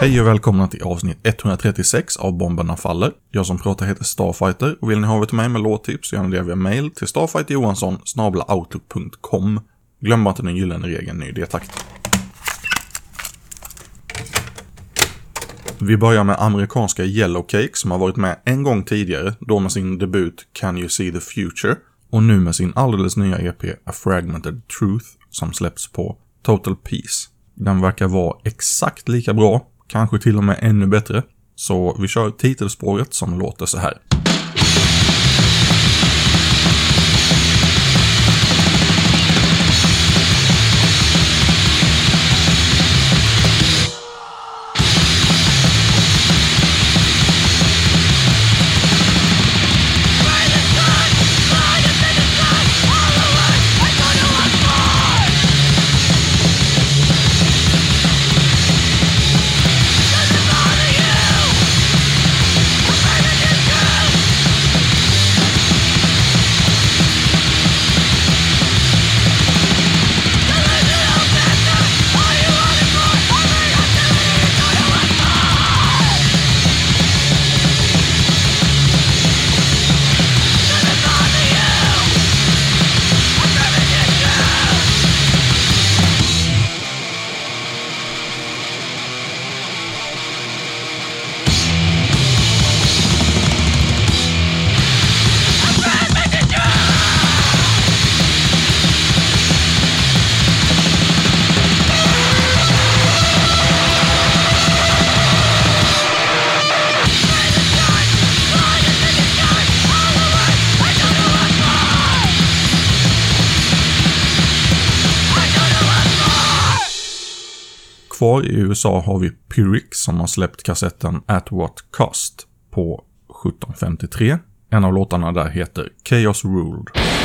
Hej och välkomna till avsnitt 136 av Bomberna Faller. Jag som pratar heter Starfighter och vill ni ha till mig med låttips så gör ni det via mail till starfighterjohansson outlook.com. Glöm bara inte den gyllene regeln ny D-takt. Vi börjar med amerikanska Yellowcake som har varit med en gång tidigare, då med sin debut Can You See The Future och nu med sin alldeles nya EP A Fragmented Truth som släpps på Total Peace. Den verkar vara exakt lika bra, kanske till och med ännu bättre. Så vi kör titelspåret som låter så här. Kvar i USA har vi Pyrrhic som har släppt kassetten At What Cost på 1753. En av låtarna där heter Chaos Ruled.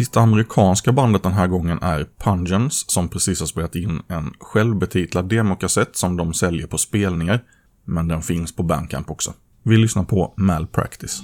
Sista amerikanska bandet den här gången är Pungens som precis har spelat in en självbetitlad demokassett som de säljer på spelningar. Men den finns på Bandcamp också. Vi lyssnar på Malpractice.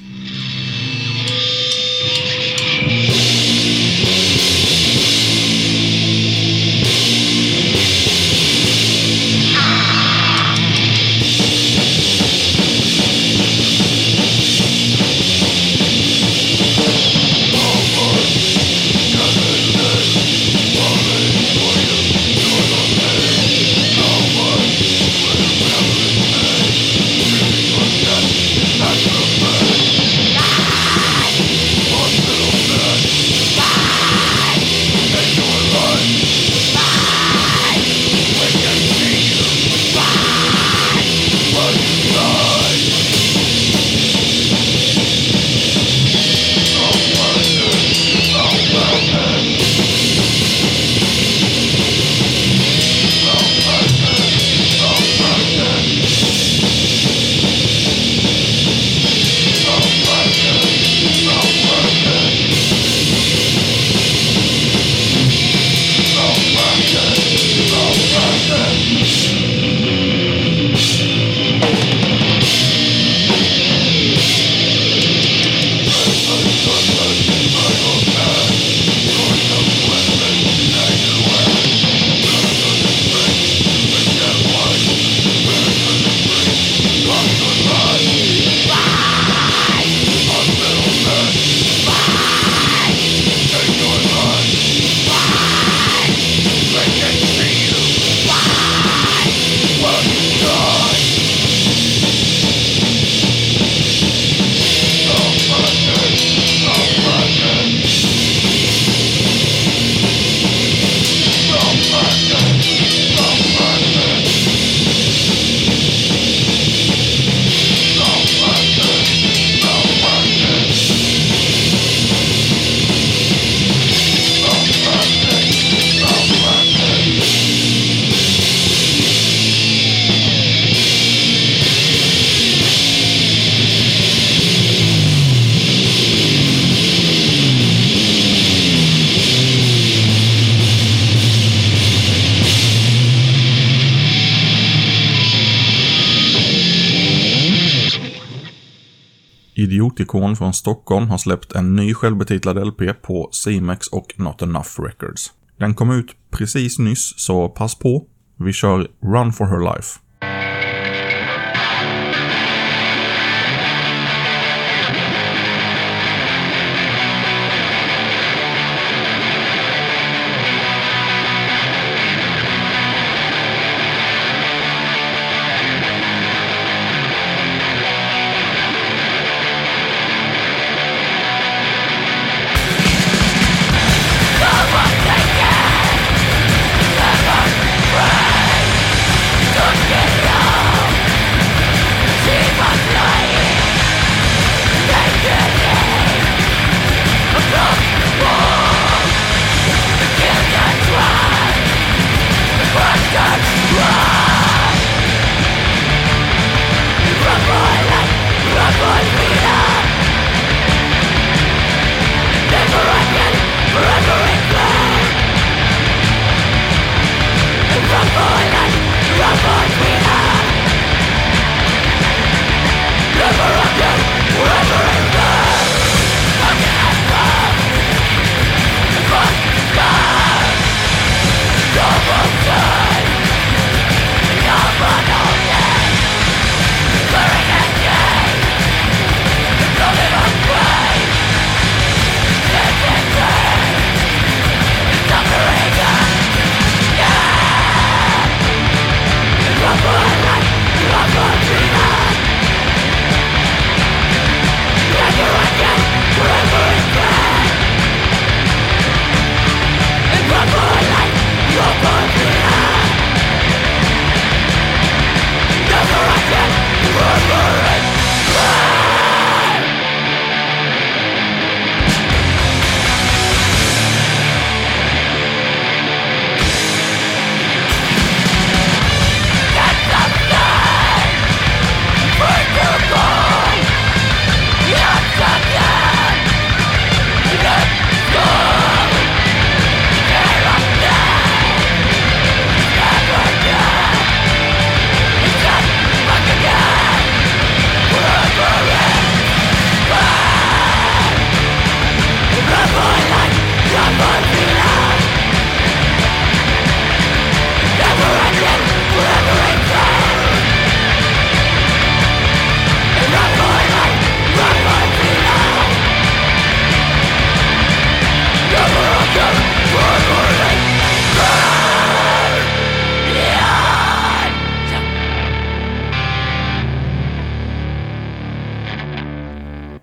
Idiotikon från Stockholm har släppt en ny självbetitlad LP på CMX och Not Enough Records. Den kom ut precis nyss, så pass på. Vi kör Run for her life.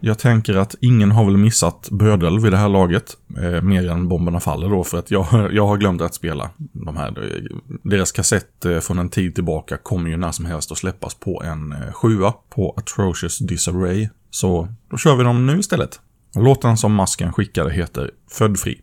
Jag tänker att ingen har väl missat Bödel vid det här laget. Eh, mer än Bomberna Faller då, för att jag, jag har glömt att spela de här. Deras kassett eh, från en tid tillbaka kommer ju när som helst att släppas på en eh, sjua på Atrocious Disarray. Så då kör vi dem nu istället. Låten som masken skickade heter Född fri.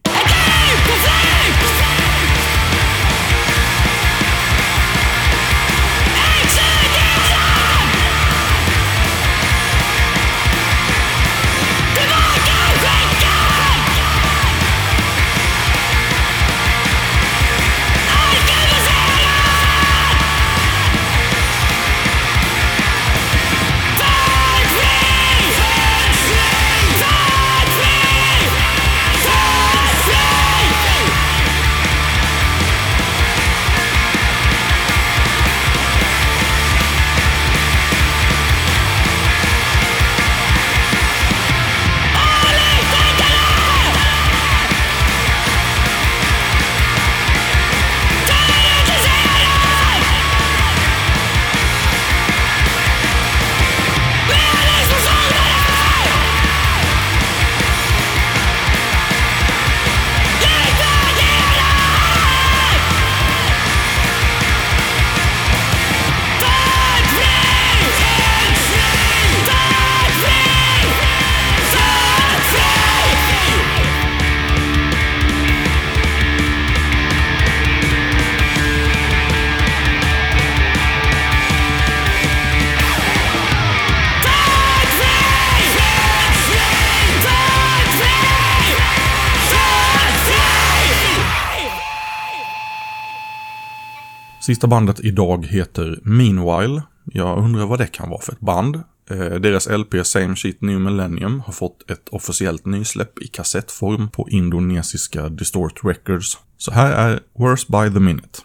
Sista bandet idag heter Meanwhile. Jag undrar vad det kan vara för ett band. Eh, deras LP Same Shit New Millennium har fått ett officiellt nysläpp i kassettform på indonesiska Distort Records. Så här är Worse by the Minute.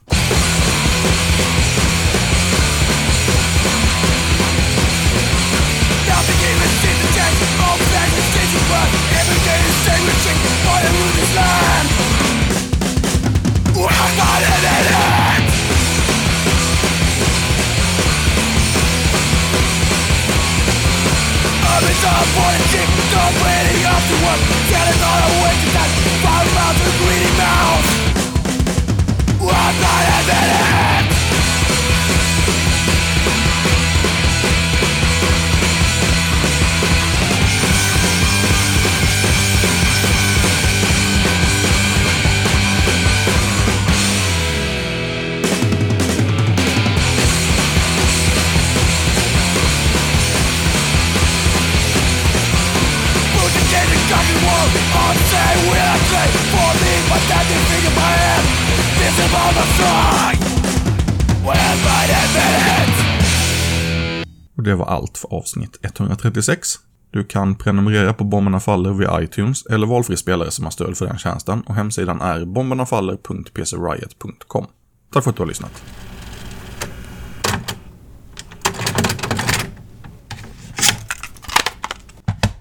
Complaining after work. Telling all the way to that far mouth and greedy mouth. Det var allt för avsnitt 136. Du kan prenumerera på Bomberna Faller via iTunes eller valfri spelare som har stöd för den tjänsten och hemsidan är bombernafaller.pcriot.com. Tack för att du har lyssnat.